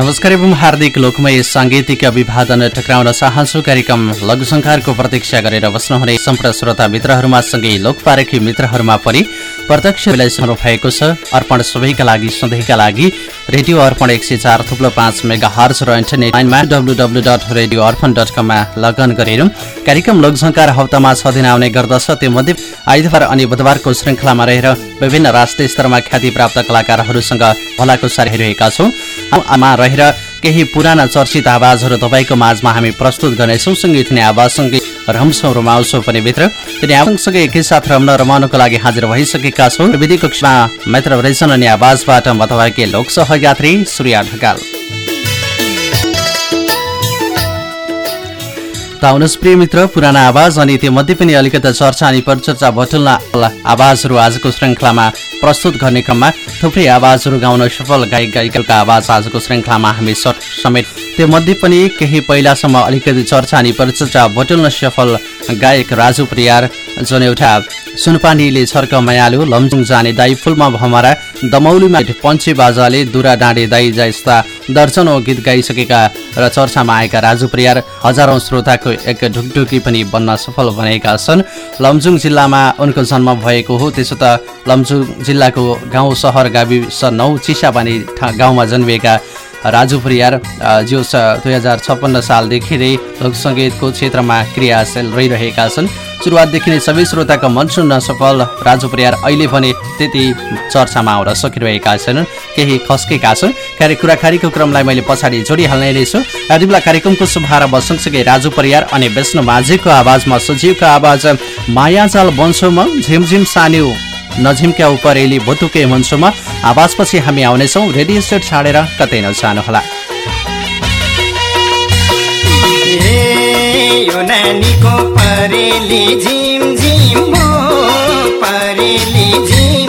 नमस्कार एवं हार्दिक लोकमय साङ्गीतिक अभिवादन टक्राउन चाहन्छु। कार्यक्रम लघुसङ्कारको प्रतीक्षा गरेर बस्नुहुने सम्पूर्ण श्रोता मित्रहरूमा सँगै लोकपारखी मित्रहरूमा पनि प्रत्यक्ष मिलाइसक्नु भएको छ। अर्पण सबैका लागि सधैँका लागि रेडियो अर्पण एक सय चार थुप्लो पाँच मेगा हर्च र इन्टरनेट लाइनमा W dot radio Arpan dot कममा लगन गरेर कार्यक्रम लोकसङ्कार हप्तामा छ दिन आउने गर्दछ। त्योमध्ये आइतबार अनि बुधबारको श्रृङ्खलामा रहेर विभिन्न राष्ट्रिय स्तरमा ख्याति प्राप्त कलाकारहरूसँग भलाकुसारी हेरिरहेका छौँ। रहेर केही पुराना चर्चित आवाजहरू तपाईँको माझमा हामी प्रस्तुत गर्नेछौँ। सँगै तिनी आवाजसँगै रम्छौँ रमाउँछौँ पनि भित्र। तिनी आवाजसँगै एकैसाथ रम्न रमाउनको लागि हाजिर भइसकेका छौँ। विधि कक्षमा मित्र रहेछन् अनि आवाजबाट म तपाईँकै लोक सहयात्री सूर्य ढकाल। त आउनुहोस् प्रिय मित्र पुराना आवाज अनि त्यो मध्ये पनि अलिकति चर्चा अनि परिचर्चा बटुल्न आवाजहरू आजको श्रृङ्खलामा प्रस्तुत गर्ने क्रममा थुप्रै आवाजहरू गाउन सफल गायक गायिकाका आवाज आजको श्रृङ्खलामा हामी समेत त्यो मध्ये पनि केही पहिलासम्म अलिकति चर्चा अनि परिचर्चा बटुल्न सफल गायक राजु प्रियार जुन एउटा सुनपानीले छर्क मयालु लमजुङ जाने दाई फुलमा भमरा दमौलीमा पञ्चे बाजाले दुरा डाँडे दाई जस्ता दर्जनौँ गीत गाइसकेका र चर्चामा आएका राजु प्रियार हजारौँ श्रोताको एक ढुकढुकी पनि बन्न सफल बनेका छन्। लमजुङ जिल्लामा उनको जन्म भएको हो त्यसो त लमजुङ जिल्लाको गाउँ सहर गाविस नौ चिसापानी गाउँमा जन्मिएका राजु परियार जो दुई हजार छप्पन्न सालदेखि नै लोकसङ्गीतको क्षेत्रमा क्रियाशील रहिरहेका छन्। सुरुवातदेखि नै सबै श्रोताको मन सुन्न सफल राजु परियार अहिले भने त्यति चर्चामा आउन सकिरहेका छैनन् केही खस्केका छन्। कार्य कुराकानीको क्रमलाई मैले पछाडि जोडिहाल्ने नै छु। यति बेला कार्यक्रमको शुभारम्भ सँगसँगै राजु परियार अनि विष्णु माझीको आवाजमा सजीवको आवाज मायाजाल बन्सोमा झिमझिम सान्यो नझिम्क्या उपरेली भुतुके हुन्छौँ आवाजपछि हामी आउनेछौँ। रेडियो सेट छाडेर कतै नजानुहोला। नानीको परेली झिम झिम परेली झिम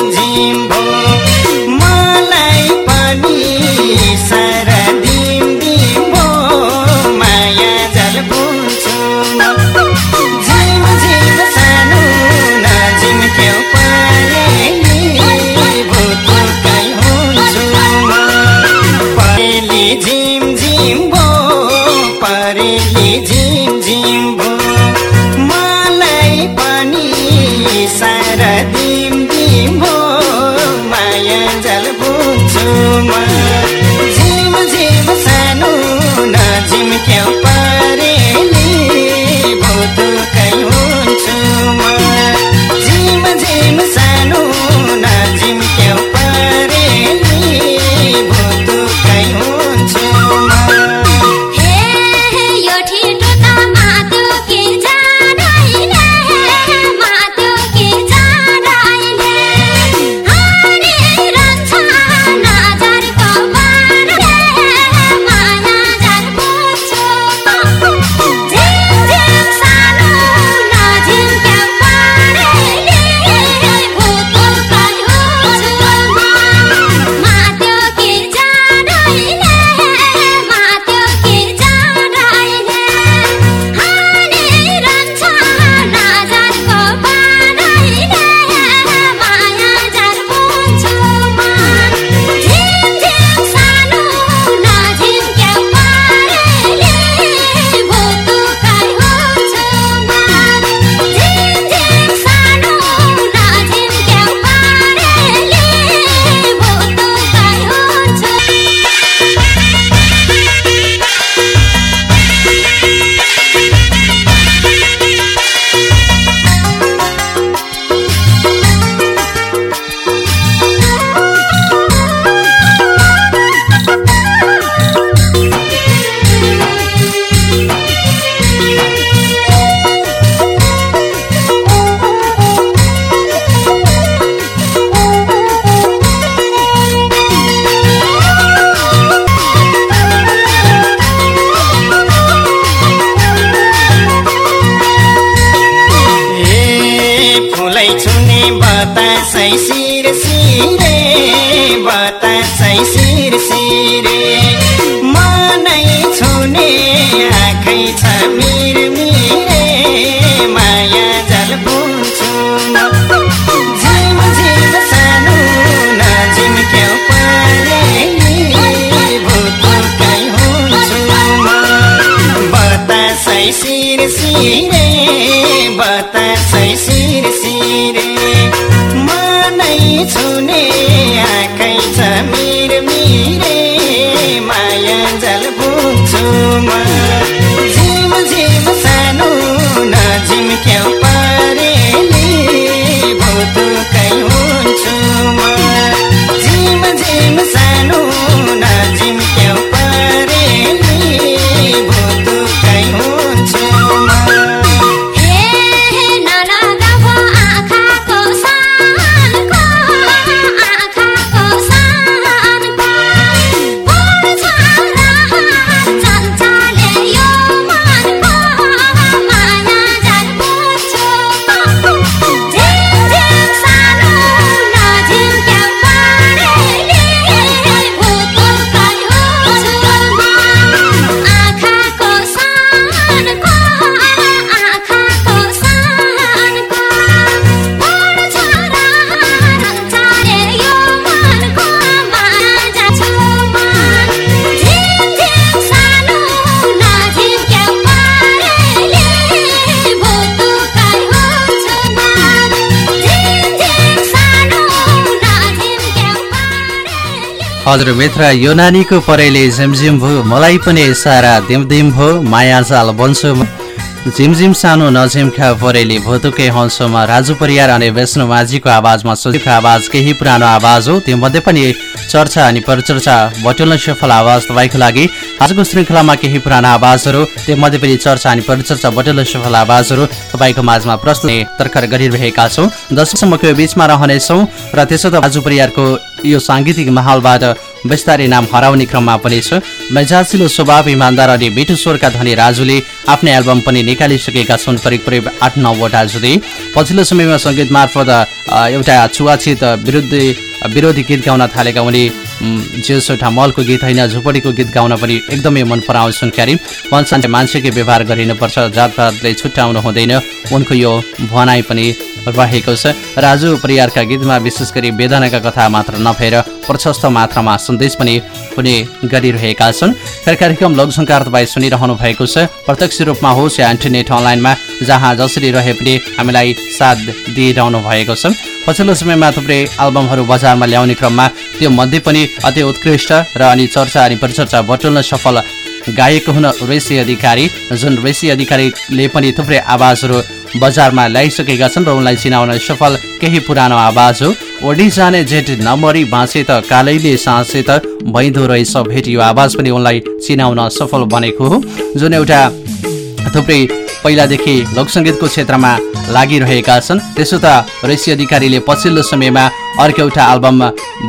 रे बतासै सिर सिरे मनै छुने आँखै छ मिर। मिरे माया जल बुझ्छु म। झिम झिम सानो नजिम क्याउ हजुर मित्र यो नानीको परेले झिमझिम भयो। मलाई पनि सारा दिमदिम भो माया जाल बन्छु झिमझिम सानो नझिमखा परेली भोतुकै हंसोमा राजु परियार अनि वैष्णु माझीको आवाजमा सोचेको आवाज केही पुरानो आवाज हो। त्यो मध्ये पनि चर्चा अनि परिचर्चा बटुल्न सफल आवाज तपाईँको लागि। आजको श्रृङ्खलामा केही पुराना आवाजहरू त्यो मध्ये पनि चर्चा अनि परिचर्चा बटुल्न सफल आवाजहरू तपाईँको माझमा प्रस्तुत तर्खर गरिरहेका छौँ। दशसम्मको बिचमा रहनेछौँ र त्यसो त राजु परियारको यो साङ्गीतिक माहौलबाट बिस्तारै नाम हराउने क्रममा पनि छ। मेजासिलो स्वभाव इमान्दार अनि मिठो स्वरका धनी राजुले आफ्नै एल्बम पनि निकालिसकेका छन् करिब करिब आठ नौवटा जुदे पछिल्लो समयमा सङ्गीत मार्फत एउटा छुवाछित विरुद्ध विरोधी गीत गाउन थालेका उनी जेस एउटा मलको गीत होइन झुपडीको गीत गाउन पनि एकदमै मन पराउँछन् क्यारी। भन्छन् मान्छेकै व्यवहार गरिनुपर्छ जातपातले छुट्याउनु हुँदैन। उनको यो भनाइ पनि रहेको छ। राजु परिवारका गीतमा विशेष गरी वेदनाका कथा मात्र नभएर प्रशस्त मात्रामा सन्देश पनि हुने गरिरहेका छन्। कार्यक्रम लोकसङ्कार तपाईँ सुनिरहनु भएको छ। प्रत्यक्ष रूपमा होस् या इन्टरनेट अनलाइनमा जहाँ जसरी रहे पनि हामीलाई साथ दिइरहनु भएको छ। पछिल्लो समयमा थुप्रै एल्बमहरू बजारमा ल्याउने क्रममा त्यो मध्ये पनि अति उत्कृष्ट र अनि चर्चा अनि परिचर्चा बटुल्न सफल गायक हुन ऋषि अधिकारी जुन ऋषि अधिकारीले पनि थुप्रै आवाजहरू बजारमा ल्याइसकेका छन् र उनलाई चिनाउन सफल केही पुरानो आवाज हो। ओडी जाने जेठ नमरी बाँचे त कालैले साँचे त भैँदो रहेछ भेट यो आवाज पनि उनलाई चिनाउन सफल बनेको हो जुन एउटा थुप्रै पहिलादेखि लोकसङ्गीतको क्षेत्रमा लागिरहेका छन्। त्यसो त ऋषि अधिकारीले पछिल्लो समयमा अर्को एउटा एल्बम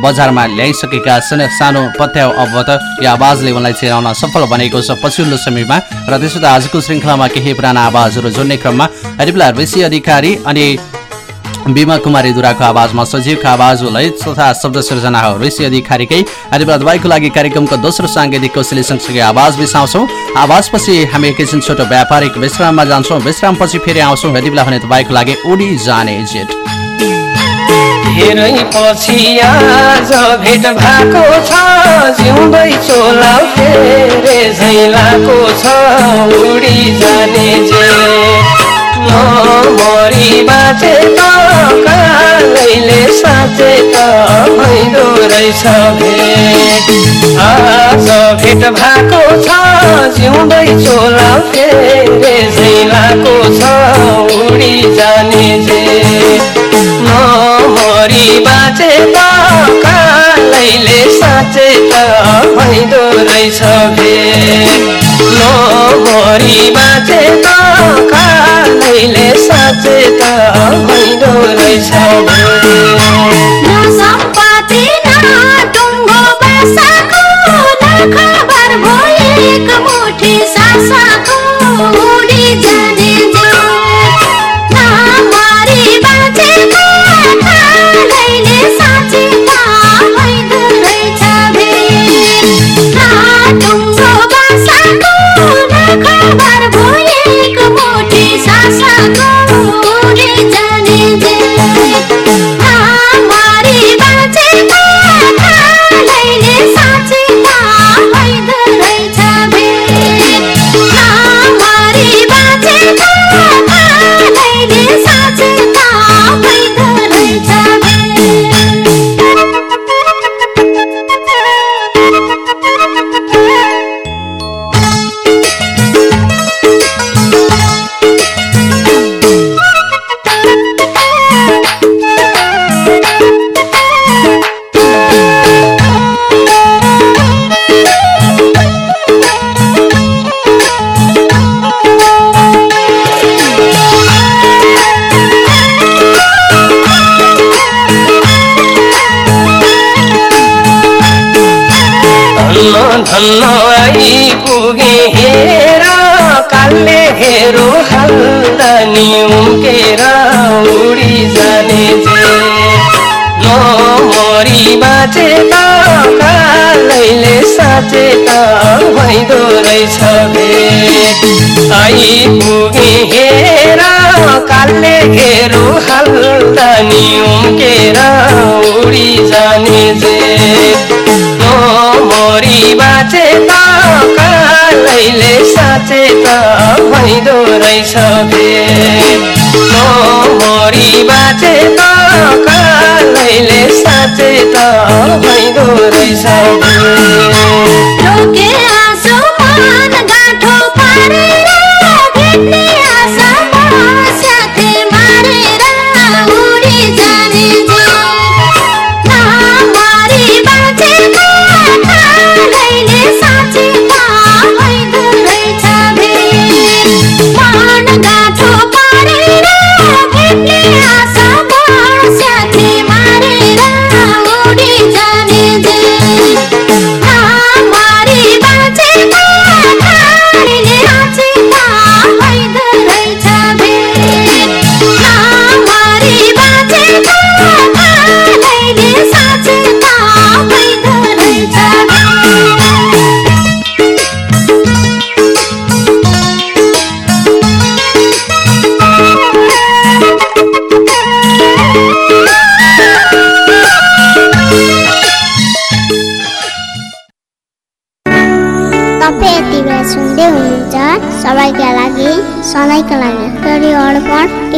बजारमा ल्याइसकेका छन्। सानो पत्याउ अवत यो आवाजले उनलाई चिनाउन सफल बनेको छ पछिल्लो समयमा। र त्यसो त आजको श्रृङ्खलामा केही पुराना आवाजहरू जोड्ने क्रममा। बेला ऋषि अधिकारी अनि बिमा कुमारी दुराको आवाजमा सजीवको आवाज लय तथा शब्द सृजना हो ऋषि अधिकारीकै बेला तपाईँको लागि कार्यक्रमको दोस्रो साङ्गीतिक कौशली सँगसँगै आवाज बिसाउँछौँ। आवाजपछि हामी एकैछिन छोटो व्यापारिक विश्राममा जान्छौँ। विश्रामपछि फेरि आउँछौँ। यति बेला भने तपाईँको लागि उडी जाने जेट धेरै पछि आज भेट भएको छ। जिउँदै चोला फेरे झैलाको छ। उडी जाने जे मरी बाँचे त कालैले साँचे त भइदो रहेछ भेट। आज भेट भएको छ जिउँदै चोला फेरे झैलाको छ उडी जाने जे। नमरी बाँचे त कालैले साँचे त भइदो रहेछ भेट। नमरी बाँचे त भइदो रहेछ। कालैले साँचे त भइदो रहेछ मरी बाँचे त कालैले साँचे त भइदो रहेछ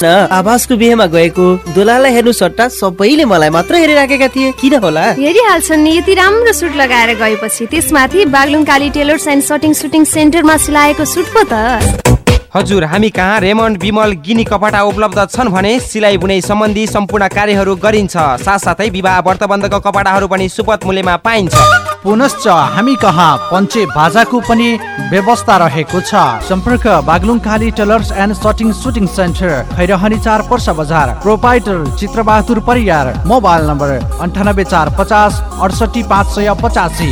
आवासको बिहेमा गएको दुलालाई हेर्नु सट्टा सबैले मलाई मात्र हेरिराखेका थिए। किन होला? हेरिहाल्छन् नि यति राम्रो सुट लगाएर गएपछि। त्यसमाथि Baglung Kali tailors and shirting suiting सेन्टरमा सिलाएको सुट पो त। हजुर हामी कहाँ रेमन्ड विमल गिनी कपडा उपलब्ध छन् भने सिलाइ बुनाइ सम्बन्धी सम्पूर्ण कार्यहरू गरिन्छ। साथसाथै विवाह व्रतबन्धको कपडाहरू पनि सुपथ मूल्यमा पाइन्छ। पुनश्च हामी कहाँ पञ्चे बाजाको पनि व्यवस्था रहेको छ। सम्पर्क Baglung Kali tailors and shirting suiting centre Khairahani चार पर्सा बजार proprietor Chitrabahadur Pariyar mobile number अन्ठानब्बे चार पचास अडसठी पाँच सय पचासी।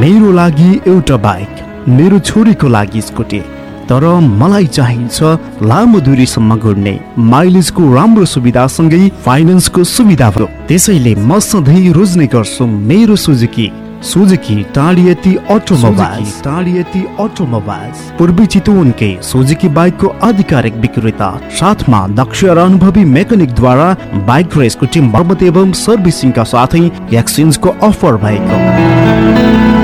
मेरो लागि एउटा बाइक मेरो छोरीको लागि स्कुटी। तर मलाई चाहिन्छ लामो दूरीसम्म घुर्ने। माइलेजको राम्रो सुविधासँगै फाइनेन्सको सुविधा भयो। त्यसैले म सधैँ रोज्ने गर्छु मेरो Suzuki. Suzuki Tadhiyati automobiles. Tadhiyati automobiles. पूर्वी चितवनकै सुजुकी बाइकको आधिकारिक विक्रेता साथमा दक्ष र अनुभवी मेकानिकद्वारा बाइक र स्कुटी मर्मत एवं सर्भिसिङका साथै एक्सचेन्जको अफर भएको।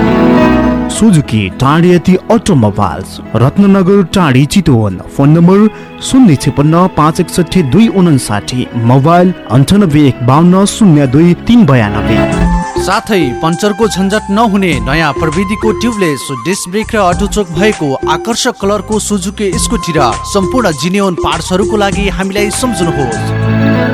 Suzuki Tadhiyati automobiles Ratnanagar Tadhi Chitwan. Phone number शून्य छपन्न पाँच एकसठी दुई उनासाठी मोबाइल अन्ठानब्बे एक बाहन्न शून्य दुई तिन बयानब्बे। साथै पञ्चरको झन्झट नहुने नयाँ प्रविधिको ट्युबलेस डिस्क ब्रेक र अटोचोक भएको आकर्षक कलरको सुजुकी स्कुटी र सम्पूर्ण जिनियोन पार्ट्सहरूको लागि हामीलाई सम्झनुहोस्।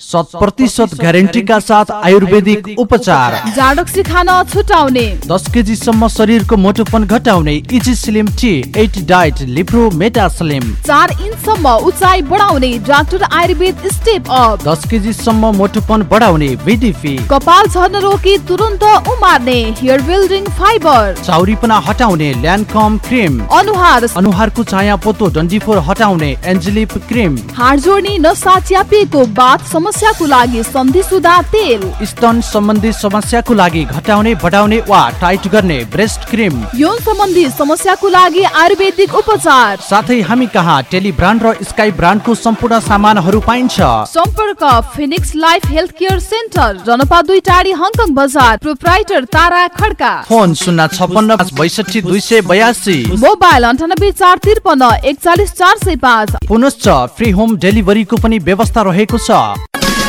शत प्रतिशत ग्यारेन्टीका साथ आयुर्वेदिक उपचार। जाडक्सी खान छुटाउने। दस केजीसम्म शरीरको मोटोपन घटाउने easy slim tea eight diet Lipro meta slim. चार इन्चसम्म उचाइ बढाउने डाक्टर आयुर्वेद स्टेप अप। दस केजीसम्म मोटोपन बढाउने बिडिपी कपाल झर्न रोकी तुरन्त उमार्ने हेयर बिल्डिङ फाइबर। चाउरीपना हटाउने ल्यान्डकम क्रिम। अनुहार। अनुहारको छाया पोतो डन्डीफोर हटाउने एन्जेलिप क्रिम। हाड जोड्ने नसा च्यापिएको बाथ समस्याको लागि सन्धि सुधा तेल। स्तन सम्बन्धी समस्याको लागि घटाउने बढाउने वा टाइट गर्ने ब्रेस्ट क्रिम। यौन सम्बन्धी समस्याको लागि आयुर्वेदिक उपचार। साथै हामी कहाँ टेली ब्रान्ड र स्काई ब्रान्डको सम्पूर्ण सामानहरू पाइन्छ। सम्पर्क Phoenix life health care centre जनपा दुई टाढी हङकङ बजार प्रोप्राइटर तारा खड्का। फोन शून्य छपन्न पाँच बैसठी दुई सय बयासी। मोबाइल अन्ठानब्बे चार त्रिपन्न एकचालिस चार सय पाँच। पुनश्च फ्री होम डेलिभरीको पनि व्यवस्था रहेको छ।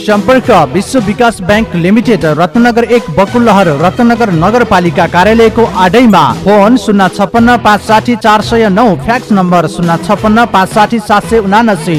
सम्पर्क विश्व विकास ब्याङ्क लिमिटेड रत्नगर एक बकुलहर रत्नगर नगरपालिका कार्यालयको आडैमा। फोन शून्य छपन्न पाँच साठी चार सय नौ फ्याक्स नम्बर शून्य छपन्न पाँच साठी सात सय उनासी।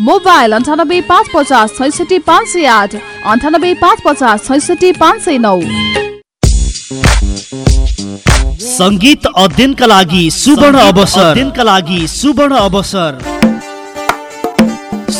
मोबाइल अन्ठानब्बे पाँच पचास छैसठी पाँच सय आठ अन्ठानब्बे पाँच पचास छैसठी पाँच सय नौ। सङ्गीत अध्ययनका लागि सुवर्ण अवसर। अध्ययनका लागि सुवर्ण अवसर।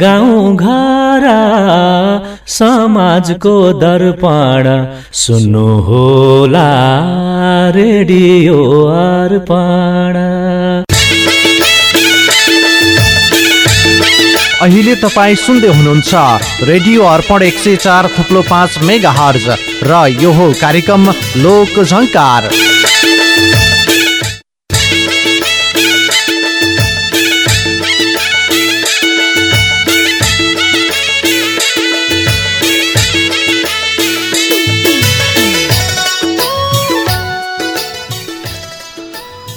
गाउँ घर समाजको दर्पण सुन्नु होला रेडियो अर्पण। अहिले तपाईँ सुन्दै हुनुहुन्छ रेडियो अर्पण एक सय चार थुप्लो पाँच मेगा हर्ज र यो हो कार्यक्रम लोक झङ्कार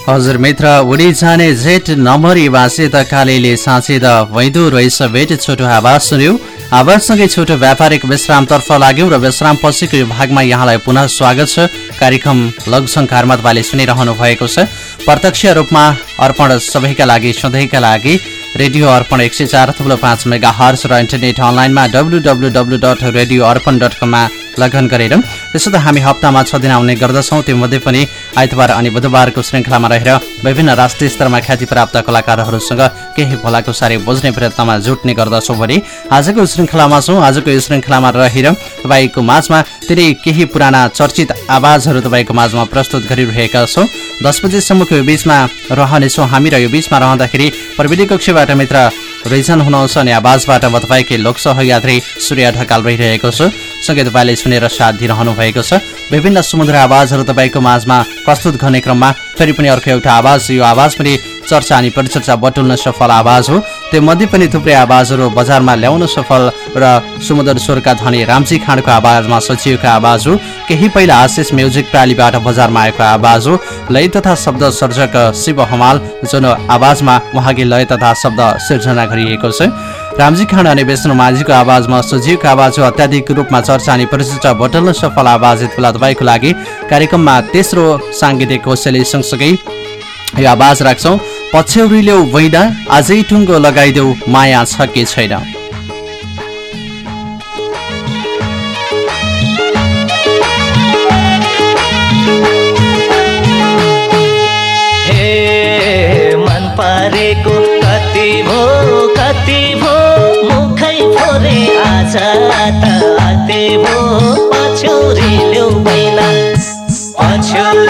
हजुर मित्र उडी जाने जेठ नमरी बाँचे त कालीले साँचे त वैदो रहेछ भेट छोटो आवाज सुन्यो। आवाजसँगै छोटो व्यापारिक विश्रामतर्फ लाग्यौँ र विश्राम पछिको यो भागमा यहाँलाई पुनः स्वागत छ। कार्यक्रम लघुसङ्कारमा तपाईँले सुनिरहनु भएको छ। प्रत्यक्ष रूपमा अर्पण सबैका लागि सधैँका लागि। रेडियो अर्पण एक सय चार थुप्रो पाँच मेगा हर्स र इन्टरनेट अनलाइनमा W W W dot radio Arpan dot कममा लगन गरेर। त्यसो त हामी हप्तामा छ दिन आउने गर्दछौँ। त्योमध्ये पनि आइतबार अनि बुधबारको श्रृङ्खलामा रहेर विभिन्न राष्ट्रिय स्तरमा ख्याति प्राप्त कलाकारहरूसँग केही भोलाको सारे बुझ्ने प्रयत्नमा जुट्ने गर्दछौँ भने आजको श्रृङ्खलामा छौँ। आजको यो श्रृङ्खलामा रहेर तपाईँको माझमा तिनै केही पुराना चर्चित आवाजहरू तपाईँको माझमा प्रस्तुत गरिरहेका छौँ। दस बजीसम्मको यो बिचमा रहनेछौँ हामी र यो बिचमा रहँदाखेरि प्रविधि कक्षबाट मित्र रिजन हुनुहुन्छ अनि आवाजबाट म तपाईँकै लोकसह यात्री सूर्य ढकाल रहिरहेको छु। सँगै तपाईँले सुनेर साथ दिइरहनु भएको छ। विभिन्न समुद्र आवाजहरू तपाईँको माझमा प्रस्तुत गर्ने क्रममा फेरि पनि अर्को एउटा आवाज यो आवाज पनि चर्चा अनि परिचर्चा बटुल्न सफल आवाज हो। त्यो मध्ये पनि थुप्रै आवाजहरू बजारमा ल्याउन सफल र सुमधुर स्वरका धनी रामजी खाँडको आवाजमा सचिएको आवाज हो। केही पहिला आशिष म्युजिक प्रालीबाट बजारमा आएको आवाज हो। लय तथा शब्द सर्जक शिव हमाल जुन आवाजमा उहाँकी लय तथा शब्द सिर्जना गरिएको छ। रामजी खाँड अनि विष्णु माझीको आवाजमा सजीवको आवाज हो अत्याधिक रूपमा चर्चा अनि परिचर्चा बटल्न सफल आवाज तपाईँको लागि कार्यक्रममा तेस्रो साङ्गीतिक कौशली सँगसँगै यो आवाज राख्छौँ। पछ्यौरीले वैदा आजै टुङ्गो लगाइदेऊ माया छ कि छैन? त भो पछौरी ल्याउ बैना पछौरी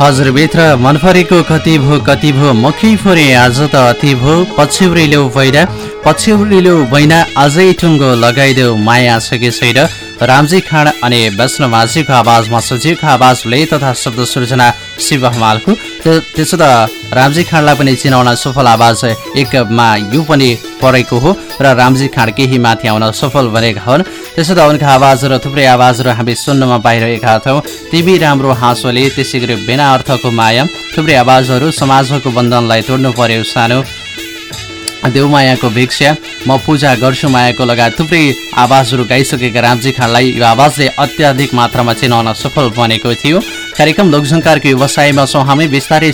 हजुरभित्र मन परेको कति भो कति भो मुखी फोरे आज त अति भो पछ्यौरी ल्याउ बैना पछ्यौरी ल्याउ बैना अझै टुङ्गो लगाइदेऊ माया छ कि छैन। रामजी खाँड अनि वैष्णव माझीको आवाजमा सजीवको आवाजले तथा शब्द सृजना शिव हमालको। त्यो- त्यसो त रामजी खाँडलाई पनि चिनाउन सफल आवाज एकमा यो पनि परेको हो र रामजी खाँड केही माथि आउन सफल बनेका हुन्। त्यसो त उनका आवाजहरू थुप्रै आवाजहरू हामी सुन्नमा पाइरहेका छौँ टिभी राम्रो हाँसोले त्यसै गरी बिना अर्थको माया थुप्रै आवाजहरू समाजको बन्धनलाई तोड्नु पर्यो सानो। देवमायाको भिक्षा म पूजा गर्छु मायाको लगायत थुप्रै आवाजहरू गाइसकेका रामजी खानलाई यो आवाजले अत्याधिक मात्रामा चिनाउन सफल बनेको थियो। कार्यक्रम लोकसङ्कारको व्यवसायमा छौँ हामी बिस्तारै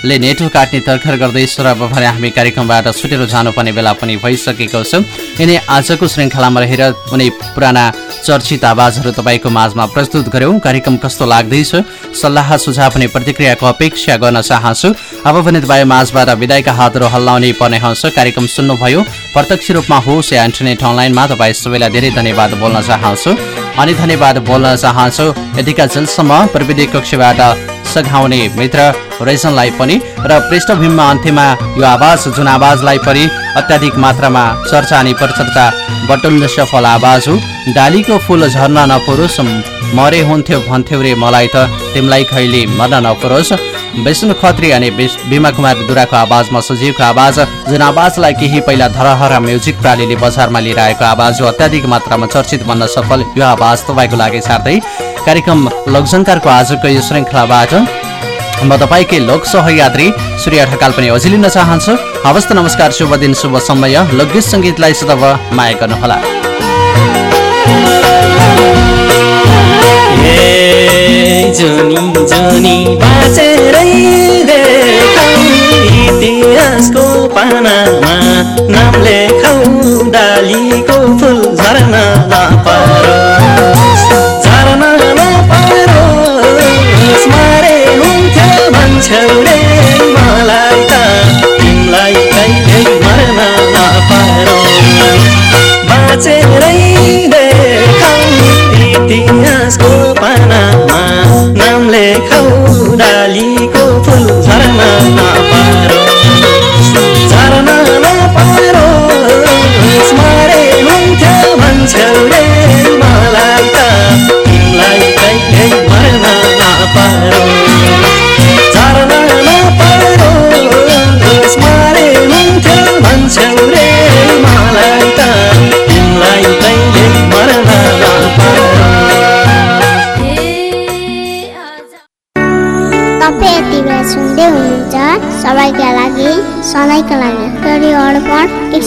समयले नेटो काट्ने तर्खर गर्दैछ र भने हामी कार्यक्रमबाट छुटेर जानुपर्ने बेला पनि भइसकेको छ। यिनै आजको श्रृङ्खलामा रहेर कुनै पुराना चर्चित आवाजहरू तपाईँको माझमा प्रस्तुत गऱ्यौँ। कार्यक्रम कस्तो लाग्दैछ? सल्लाह सुझाव अनि प्रतिक्रियाको अपेक्षा गर्न चाहन्छु। अब भने तपाईँ माझबाट विदायका हातहरू हल्लाउने पर्ने हुन्छ कार्यक्रम सुन्नुभयो। प्रत्यक्ष रूपमा होस् या इन्टरनेट अनलाइनमा तपाईँ सबैलाई धेरै धन्यवाद बोल्न चाहन्छु। अनि धन्यवाद बोल्न चाहन्छु। यतिका जेलसम्म प्रविधि कक्षबाट सघाउने मित्र रेजनलाई पनि र पृष्ठभूमिमा अन्त्यमा यो आवाज जुन आवाजलाई पनि अत्याधिक मात्रामा चर्चा अनि प्रचर्चा बटुल्न सफल आवाज हो। डालीको फुल झर्न नपरोस् मरे हुन्थ्यो भन्थ्यौ रे मलाई त तिमीलाई खैली मर्न नपरोस्। विष्णु खत्री अनि बिमा कुमार दुराको आवाजमा सजीवको आवाज जुन आवाजलाई केही पहिला धरहरा म्युजिक प्रालीले बजारमा लिएर आएको आवाज हो अत्याधिक मात्रामा चर्चित बन्न सफल यो आवाज तपाईँको लागि सार्दै। कार्यक्रम लोकसङ्कारको आजको यो श्रृङ्खलाबाट म तपाईँकै लोक सहयात्री सूर्य ढकाल पनि अझै लिन चाहन्छु। हवस् त नमस्कार शुभ दिन शुभ समय। लोकगीत सङ्गीतलाई सदैव माया गर्नुहोला। इतिहासको पानामा नाम लेखौ डालीको फुल झर्न नपरोस् हुन्थ्यो भन्छौ रे मलाई त तिमीलाई कहिल्यै मर्न नपरोस् बाँचेरै देखाउ इतिहासको पानामा नाम लेखौ डालीको फुल झर्न नपरोस् झर्न नपरोस् मरे हुन्थ्यो भन्छौ रे मलाई त तिमीलाई कहिल्यै मर्न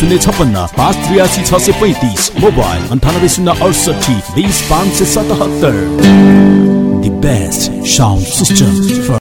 शून्य छप्पन्न पाँच त्रियासी छ सय पैँतिस मोबाइल अन्ठानब्बे शून्य अडसठी बिस पाँच सय सतहत्तर। Best sound system for